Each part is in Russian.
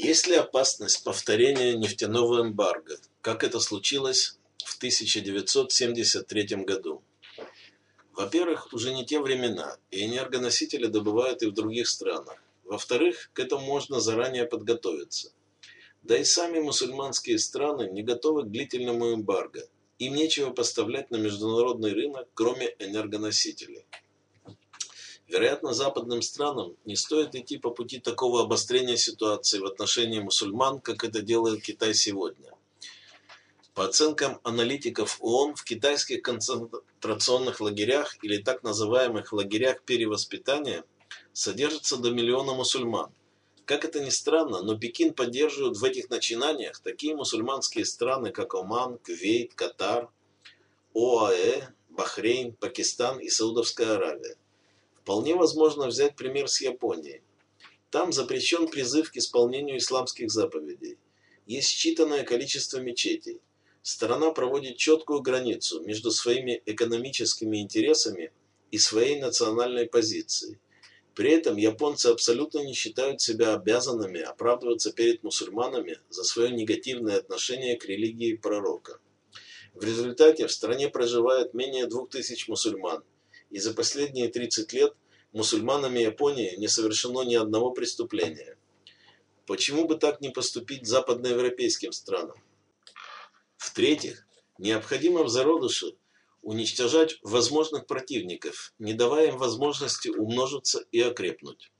Есть ли опасность повторения нефтяного эмбарго, как это случилось в 1973 году? Во-первых, уже не те времена, и энергоносители добывают и в других странах. Во-вторых, к этому можно заранее подготовиться. Да и сами мусульманские страны не готовы к длительному эмбарго. Им нечего поставлять на международный рынок, кроме энергоносителей. Вероятно, западным странам не стоит идти по пути такого обострения ситуации в отношении мусульман, как это делает Китай сегодня. По оценкам аналитиков ООН, в китайских концентрационных лагерях или так называемых лагерях перевоспитания содержится до миллиона мусульман. Как это ни странно, но Пекин поддерживает в этих начинаниях такие мусульманские страны, как Оман, Кувейт, Катар, ОАЭ, Бахрейн, Пакистан и Саудовская Аравия. Вполне возможно взять пример с Японии. Там запрещен призыв к исполнению исламских заповедей. Есть считанное количество мечетей. Страна проводит четкую границу между своими экономическими интересами и своей национальной позицией. При этом японцы абсолютно не считают себя обязанными оправдываться перед мусульманами за свое негативное отношение к религии пророка. В результате в стране проживает менее 2000 мусульман – и за последние 30 лет мусульманами Японии не совершено ни одного преступления. Почему бы так не поступить западноевропейским странам? В-третьих, необходимо в зародыше уничтожать возможных противников, не давая им возможности умножиться и окрепнуть.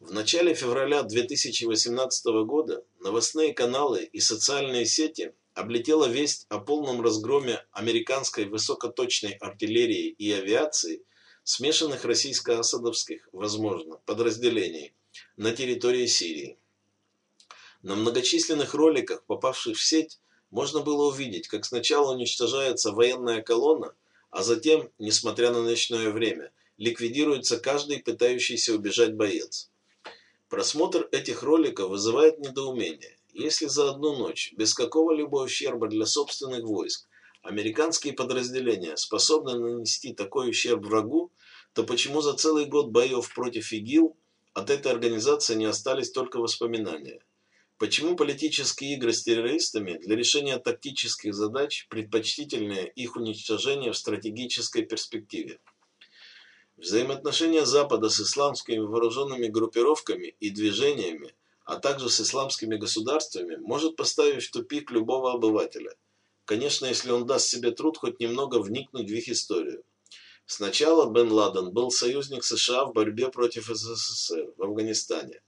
В начале февраля 2018 года новостные каналы и социальные сети облетела весть о полном разгроме американской высокоточной артиллерии и авиации, смешанных российско-асадовских, возможно, подразделений на территории Сирии. На многочисленных роликах, попавших в сеть, можно было увидеть, как сначала уничтожается военная колонна, а затем, несмотря на ночное время, ликвидируется каждый пытающийся убежать боец. Просмотр этих роликов вызывает недоумение. Если за одну ночь, без какого-либо ущерба для собственных войск, американские подразделения способны нанести такой ущерб врагу, то почему за целый год боев против ИГИЛ от этой организации не остались только воспоминания? Почему политические игры с террористами для решения тактических задач предпочтительнее их уничтожения в стратегической перспективе? Взаимоотношения Запада с исламскими вооруженными группировками и движениями а также с исламскими государствами, может поставить в тупик любого обывателя. Конечно, если он даст себе труд хоть немного вникнуть в их историю. Сначала Бен Ладен был союзник США в борьбе против СССР в Афганистане.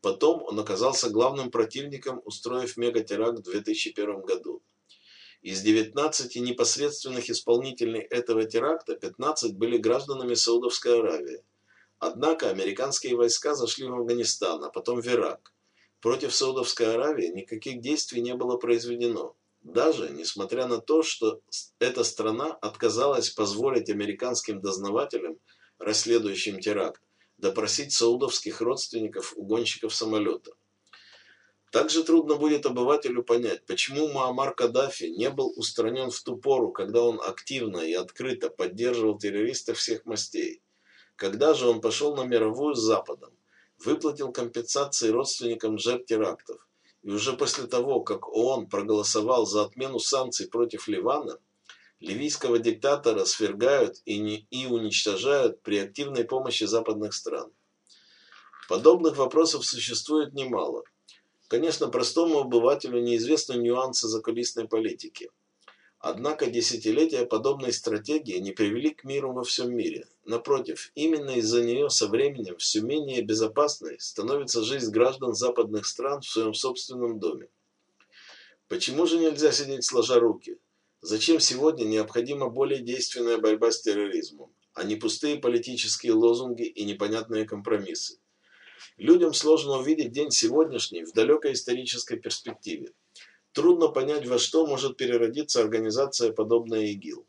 Потом он оказался главным противником, устроив мегатеракт в 2001 году. Из 19 непосредственных исполнителей этого теракта 15 были гражданами Саудовской Аравии. Однако американские войска зашли в Афганистан, а потом в Ирак. Против Саудовской Аравии никаких действий не было произведено, даже несмотря на то, что эта страна отказалась позволить американским дознавателям, расследующим теракт, допросить саудовских родственников угонщиков самолета. Также трудно будет обывателю понять, почему Муаммар Каддафи не был устранен в ту пору, когда он активно и открыто поддерживал террористов всех мастей. Когда же он пошел на мировую с Западом, выплатил компенсации родственникам жертв терактов. И уже после того, как ООН проголосовал за отмену санкций против Ливана, ливийского диктатора свергают и, не, и уничтожают при активной помощи западных стран. Подобных вопросов существует немало. Конечно, простому обывателю неизвестны нюансы закулисной политики. Однако десятилетия подобной стратегии не привели к миру во всем мире. Напротив, именно из-за нее со временем все менее безопасной становится жизнь граждан западных стран в своем собственном доме. Почему же нельзя сидеть сложа руки? Зачем сегодня необходима более действенная борьба с терроризмом, а не пустые политические лозунги и непонятные компромиссы? Людям сложно увидеть день сегодняшний в далекой исторической перспективе. Трудно понять, во что может переродиться организация, подобная ИГИЛ.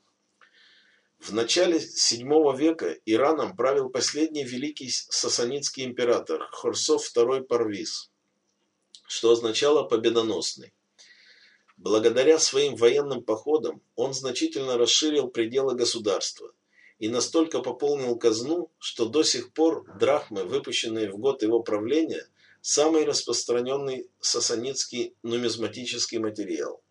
В начале VII века Ираном правил последний великий сасанидский император Хорсов II Парвиз, что означало «победоносный». Благодаря своим военным походам он значительно расширил пределы государства и настолько пополнил казну, что до сих пор драхмы, выпущенные в год его правления, самый распространенный сасанидский нумизматический материал.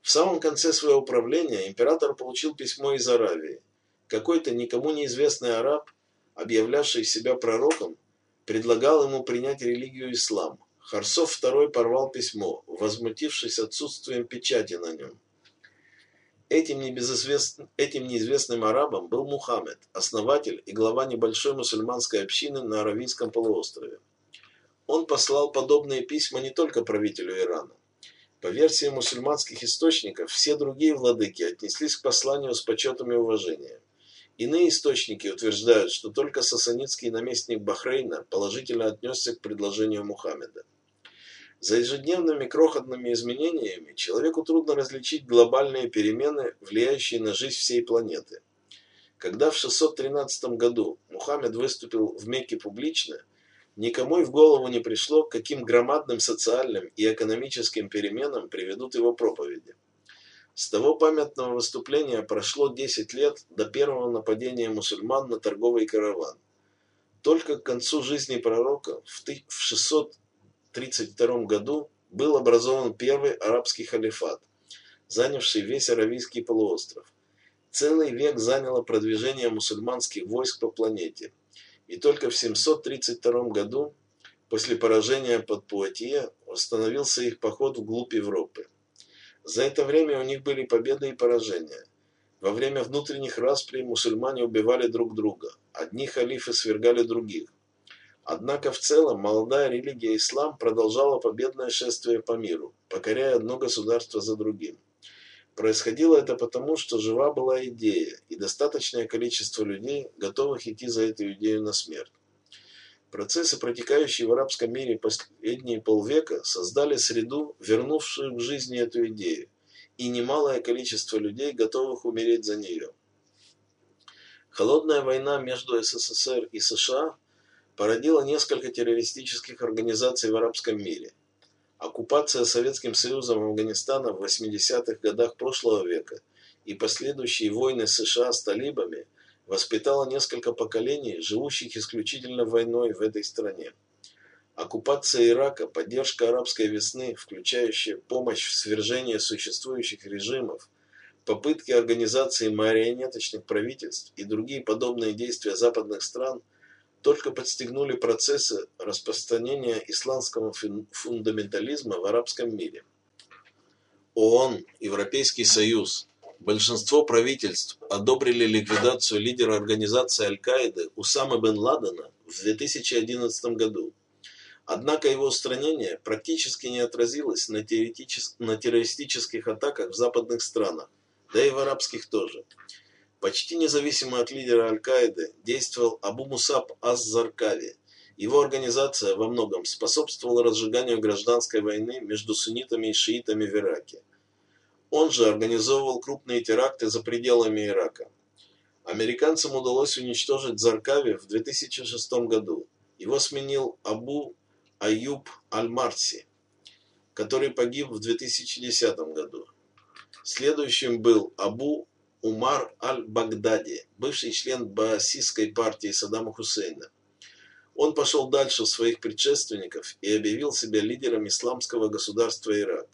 В самом конце своего правления император получил письмо из Аравии. Какой-то никому неизвестный араб, объявлявший себя пророком, предлагал ему принять религию ислам. Харсов II порвал письмо, возмутившись отсутствием печати на нем. Этим, этим неизвестным арабом был Мухаммед, основатель и глава небольшой мусульманской общины на Аравийском полуострове. Он послал подобные письма не только правителю Ирана. По версии мусульманских источников, все другие владыки отнеслись к посланию с почетом и уважением. Иные источники утверждают, что только сасанидский наместник Бахрейна положительно отнесся к предложению Мухаммеда. За ежедневными крохотными изменениями человеку трудно различить глобальные перемены, влияющие на жизнь всей планеты. Когда в 613 году Мухаммед выступил в Мекке публично, никому и в голову не пришло, каким громадным социальным и экономическим переменам приведут его проповеди. С того памятного выступления прошло 10 лет до первого нападения мусульман на торговый караван. Только к концу жизни пророка в 600 1932 году был образован первый арабский халифат, занявший весь Аравийский полуостров. Целый век заняло продвижение мусульманских войск по планете. И только в 732 году, после поражения под Пуатье, восстановился их поход вглубь Европы. За это время у них были победы и поражения. Во время внутренних расприй мусульмане убивали друг друга. Одни халифы свергали других. Однако в целом молодая религия ислам продолжала победное шествие по миру, покоряя одно государство за другим. Происходило это потому, что жива была идея и достаточное количество людей, готовых идти за эту идею на смерть. Процессы, протекающие в арабском мире последние полвека, создали среду, вернувшую к жизни эту идею, и немалое количество людей, готовых умереть за нее. Холодная война между СССР и США породила несколько террористических организаций в арабском мире. Оккупация Советским Союзом Афганистана в 80-х годах прошлого века и последующие войны США с талибами воспитала несколько поколений, живущих исключительно войной в этой стране. Оккупация Ирака, поддержка арабской весны, включающая помощь в свержении существующих режимов, попытки организации марионеточных правительств и другие подобные действия западных стран – только подстегнули процессы распространения исламского фундаментализма в арабском мире. ООН, Европейский Союз, большинство правительств одобрили ликвидацию лидера организации Аль-Каиды Усамы бен Ладена в 2011 году. Однако его устранение практически не отразилось на, на террористических атаках в западных странах, да и в арабских тоже. Почти независимо от лидера Аль-Каиды действовал Абу Мусаб Аз-Заркави. Его организация во многом способствовала разжиганию гражданской войны между суннитами и шиитами в Ираке. Он же организовывал крупные теракты за пределами Ирака. Американцам удалось уничтожить Заркави в 2006 году. Его сменил Абу Аюб Аль-Марси, который погиб в 2010 году. Следующим был Абу Умар аль-Багдади, бывший член баасистской партии Саддама Хусейна. Он пошел дальше своих предшественников и объявил себя лидером исламского государства Ирак.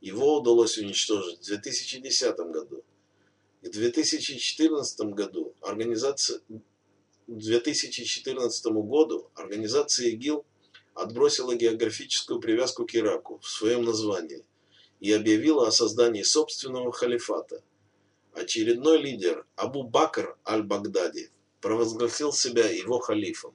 Его удалось уничтожить в 2010 году. В 2014 году организация к 2014 году организация ИГИЛ отбросила географическую привязку к Ираку в своем названии и объявила о создании собственного халифата – Очередной лидер Абу Бакр аль-Багдади провозгласил себя его халифом.